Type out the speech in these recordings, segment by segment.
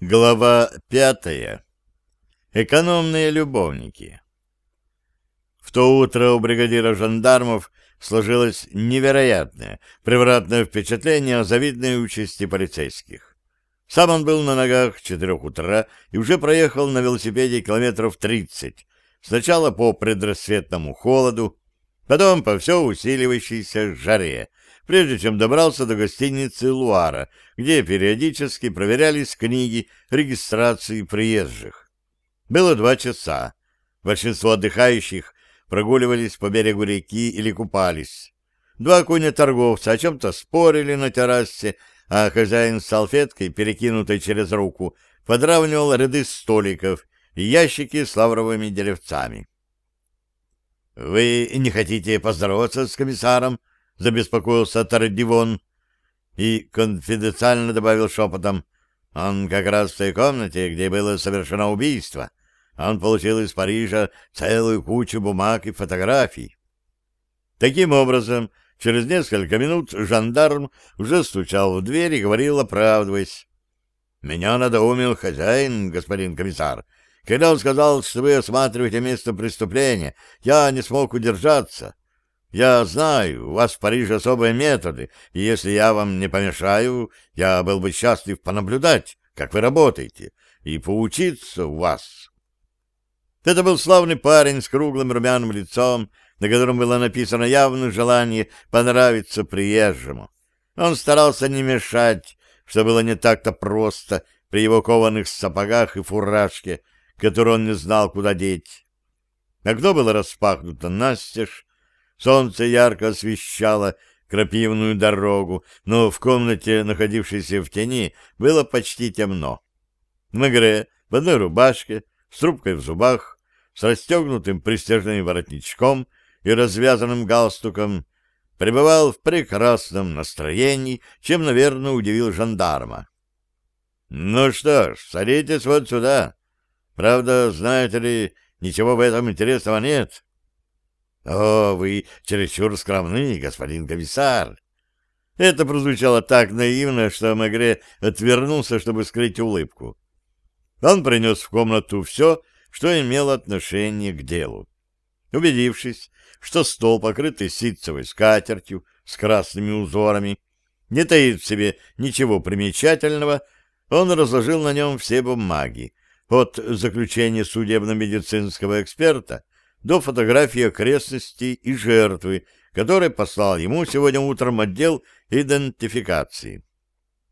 Глава пятая. Экономные любовники. В то утро у бригадира жандармов сложилось невероятное, превратное впечатление о завидной участи полицейских. Сам он был на ногах в четырех утра и уже проехал на велосипеде километров тридцать, сначала по предрассветному холоду, потом по все усиливающейся жаре, прежде чем добрался до гостиницы «Луара», где периодически проверялись книги регистрации приезжих. Было два часа. Большинство отдыхающих прогуливались по берегу реки или купались. Два куня-торговца о чем-то спорили на террасе, а хозяин с салфеткой, перекинутой через руку, подравнивал ряды столиков и ящики с лавровыми деревцами. — Вы не хотите поздороваться с комиссаром? — забеспокоился Тардивон и конфиденциально добавил шепотом. «Он как раз в той комнате, где было совершено убийство. Он получил из Парижа целую кучу бумаг и фотографий». Таким образом, через несколько минут жандарм уже стучал в дверь и говорил, оправдываясь. «Меня надоумил хозяин, господин комиссар. Когда он сказал, что вы осматриваете место преступления, я не смог удержаться. Я знаю, у вас в Париже особые методы, и если я вам не помешаю, я был бы счастлив понаблюдать, как вы работаете, и поучиться у вас. Это был славный парень с круглым румяным лицом, на котором было написано явное желание понравиться приезжему. Он старался не мешать, что было не так-то просто при его кованых сапогах и фуражке, которую он не знал, куда деть. Окно было распахнуто настежь, Солнце ярко освещало крапивную дорогу, но в комнате, находившейся в тени, было почти темно. Мегре в одной рубашке, с трубкой в зубах, с расстегнутым пристежным воротничком и развязанным галстуком, пребывал в прекрасном настроении, чем, наверное, удивил жандарма. — Ну что ж, садитесь вот сюда. Правда, знаете ли, ничего в этом интересного нет. «О, вы чересчур скромны, господин комиссар!» Это прозвучало так наивно, что Мегре отвернулся, чтобы скрыть улыбку. Он принес в комнату все, что имело отношение к делу. Убедившись, что стол, покрытый ситцевой скатертью с красными узорами, не таит в себе ничего примечательного, он разложил на нем все бумаги, от заключения судебно-медицинского эксперта до фотографии окрестностей и жертвы, который послал ему сегодня утром отдел идентификации.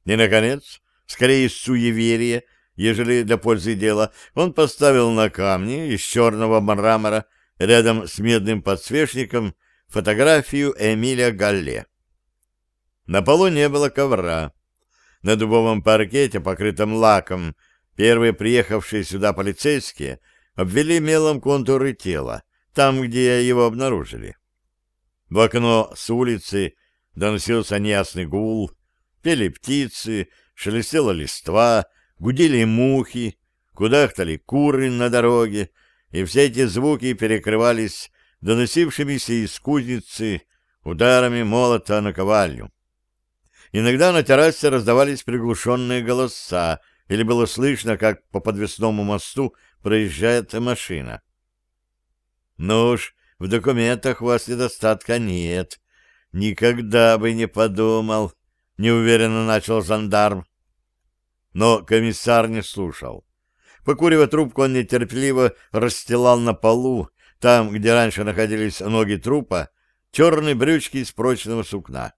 И, наконец, скорее суеверие, ежели для пользы дела, он поставил на камни из черного мрамора рядом с медным подсвечником фотографию Эмиля Галле. На полу не было ковра. На дубовом паркете, покрытом лаком, первые приехавшие сюда полицейские — обвели мелом контуры тела, там, где его обнаружили. В окно с улицы доносился неясный гул, пели птицы, шелестела листва, гудели мухи, кудахтали куры на дороге, и все эти звуки перекрывались доносившимися из кузницы ударами молота на ковальню. Иногда на террасе раздавались приглушенные голоса, или было слышно, как по подвесному мосту проезжает машина. Ну уж, в документах у вас недостатка нет. Никогда бы не подумал, — неуверенно начал жандарм. Но комиссар не слушал. Покуривая трубку, он нетерпеливо расстилал на полу, там, где раньше находились ноги трупа, черные брючки из прочного сукна.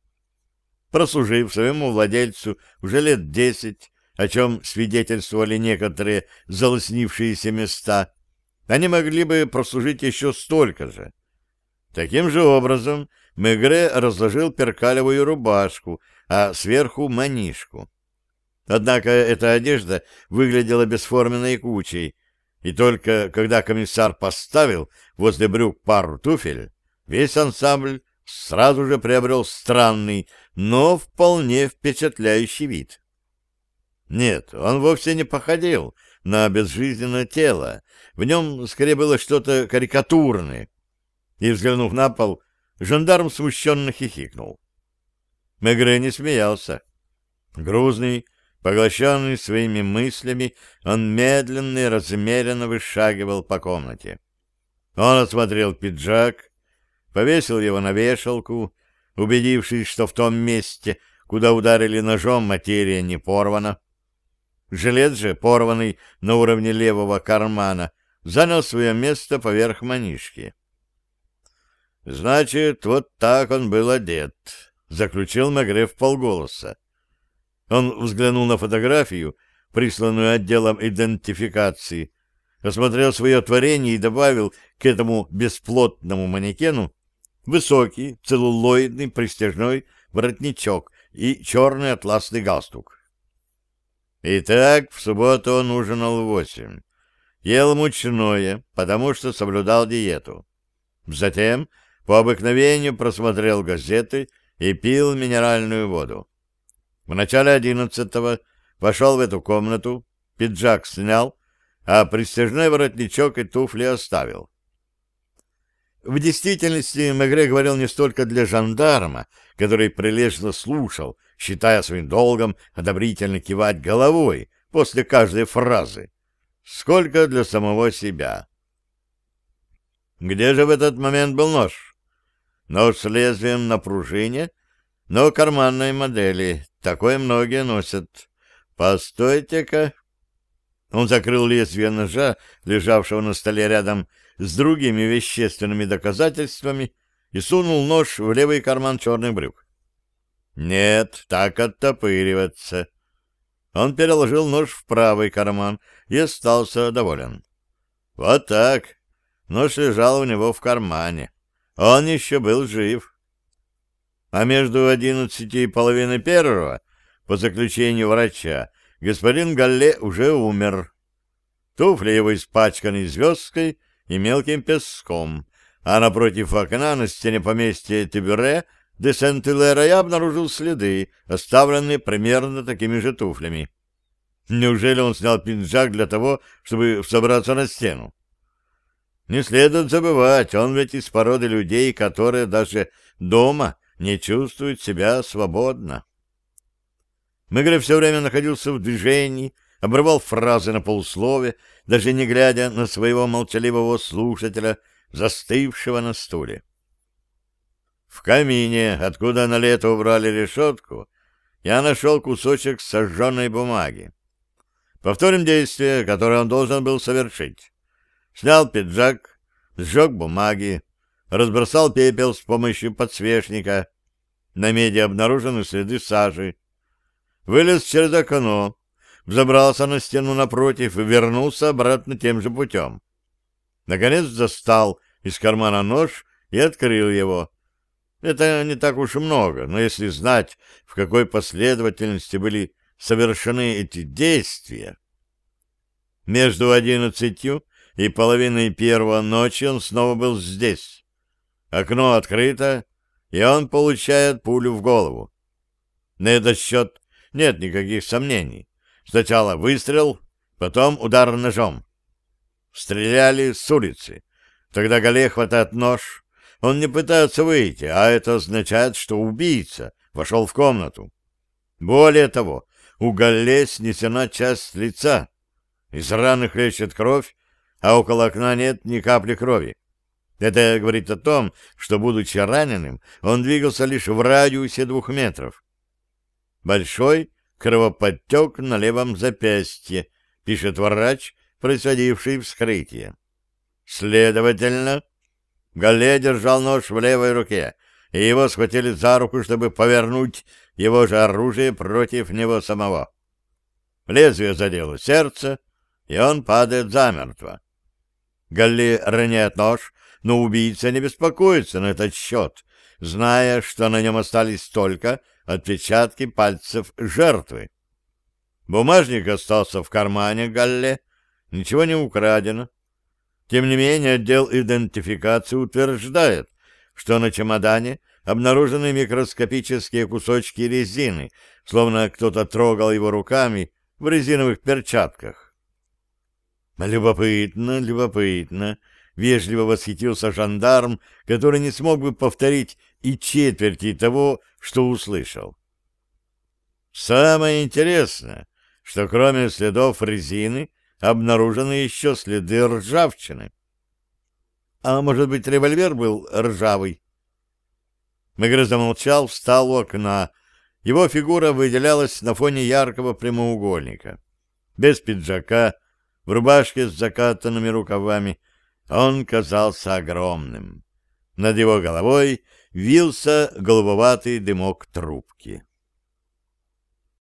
Прослужив своему владельцу уже лет десять, о чем свидетельствовали некоторые залоснившиеся места, они могли бы прослужить еще столько же. Таким же образом Мегре разложил перкалевую рубашку, а сверху манишку. Однако эта одежда выглядела бесформенной кучей, и только когда комиссар поставил возле брюк пару туфель, весь ансамбль сразу же приобрел странный, но вполне впечатляющий вид. Нет, он вовсе не походил на безжизненное тело. В нем скорее было что-то карикатурное. И, взглянув на пол, жандарм смущенно хихикнул. Мегре не смеялся. Грузный, Поглощенный своими мыслями, он медленно и размеренно вышагивал по комнате. Он осмотрел пиджак, повесил его на вешалку, убедившись, что в том месте, куда ударили ножом, материя не порвана. Жилет же, порванный на уровне левого кармана, занял свое место поверх манишки. «Значит, вот так он был одет», — заключил Мегре в полголоса. Он взглянул на фотографию, присланную отделом идентификации, осмотрел свое творение и добавил к этому бесплотному манекену высокий, целлулоидный, пристяжной воротничок и черный атласный галстук. Итак, в субботу он ужинал в восемь. Ел мучное, потому что соблюдал диету. Затем, по обыкновению, просмотрел газеты и пил минеральную воду. В начале одиннадцатого вошел в эту комнату, пиджак снял, а пристяжной воротничок и туфли оставил. В действительности Мегре говорил не столько для жандарма, который прилежно слушал, считая своим долгом одобрительно кивать головой после каждой фразы, сколько для самого себя. Где же в этот момент был нож? Нож с лезвием на пружине, но карманной модели, Такое многие носят. Постойте-ка. Он закрыл лезвие ножа, лежавшего на столе рядом с другими вещественными доказательствами, и сунул нож в левый карман черных брюк. Нет, так оттопыриваться. Он переложил нож в правый карман и остался доволен. Вот так. Нож лежал у него в кармане. Он еще был жив а между одиннадцати и половиной первого, по заключению врача, господин Галле уже умер. Туфли его испачканы звездкой и мелким песком, а напротив окна на стене поместья Тибюре де Сент-Илера я обнаружил следы, оставленные примерно такими же туфлями. Неужели он снял пиджак для того, чтобы собраться на стену? Не следует забывать, он ведь из породы людей, которые даже дома не чувствует себя свободно. Мегре все время находился в движении, обрывал фразы на полуслове, даже не глядя на своего молчаливого слушателя, застывшего на стуле. В камине, откуда на лето убрали решетку, я нашел кусочек сожженной бумаги. Повторим действие, которое он должен был совершить. Снял пиджак, сжег бумаги, разбросал пепел с помощью подсвечника. На меди обнаружены следы сажи. Вылез через окно, взобрался на стену напротив и вернулся обратно тем же путем. Наконец достал из кармана нож и открыл его. Это не так уж и много, но если знать, в какой последовательности были совершены эти действия... Между одиннадцатью и половиной первого ночи он снова был здесь. Окно открыто, и он получает пулю в голову. На этот счет нет никаких сомнений. Сначала выстрел, потом удар ножом. Стреляли с улицы. Тогда Гале хватает нож. Он не пытается выйти, а это означает, что убийца вошел в комнату. Более того, у Галле снесена часть лица. Из раны хлещет кровь, а около окна нет ни капли крови. Это говорит о том, что, будучи раненым, он двигался лишь в радиусе двух метров. Большой кровоподтек на левом запястье, пишет врач, производивший вскрытие. Следовательно, Галле держал нож в левой руке, и его схватили за руку, чтобы повернуть его же оружие против него самого. Лезвие задело сердце, и он падает замертво. Галли роняет нож, но убийца не беспокоится на этот счет, зная, что на нем остались только отпечатки пальцев жертвы. Бумажник остался в кармане Галле, ничего не украдено. Тем не менее, отдел идентификации утверждает, что на чемодане обнаружены микроскопические кусочки резины, словно кто-то трогал его руками в резиновых перчатках. Любопытно, любопытно, вежливо восхитился жандарм, который не смог бы повторить и четверти того, что услышал. Самое интересное, что кроме следов резины обнаружены еще следы ржавчины. А может быть, револьвер был ржавый? Мегре замолчал, встал у окна. Его фигура выделялась на фоне яркого прямоугольника. Без пиджака, в рубашке с закатанными рукавами, он казался огромным. Над его головой вился голубоватый дымок трубки.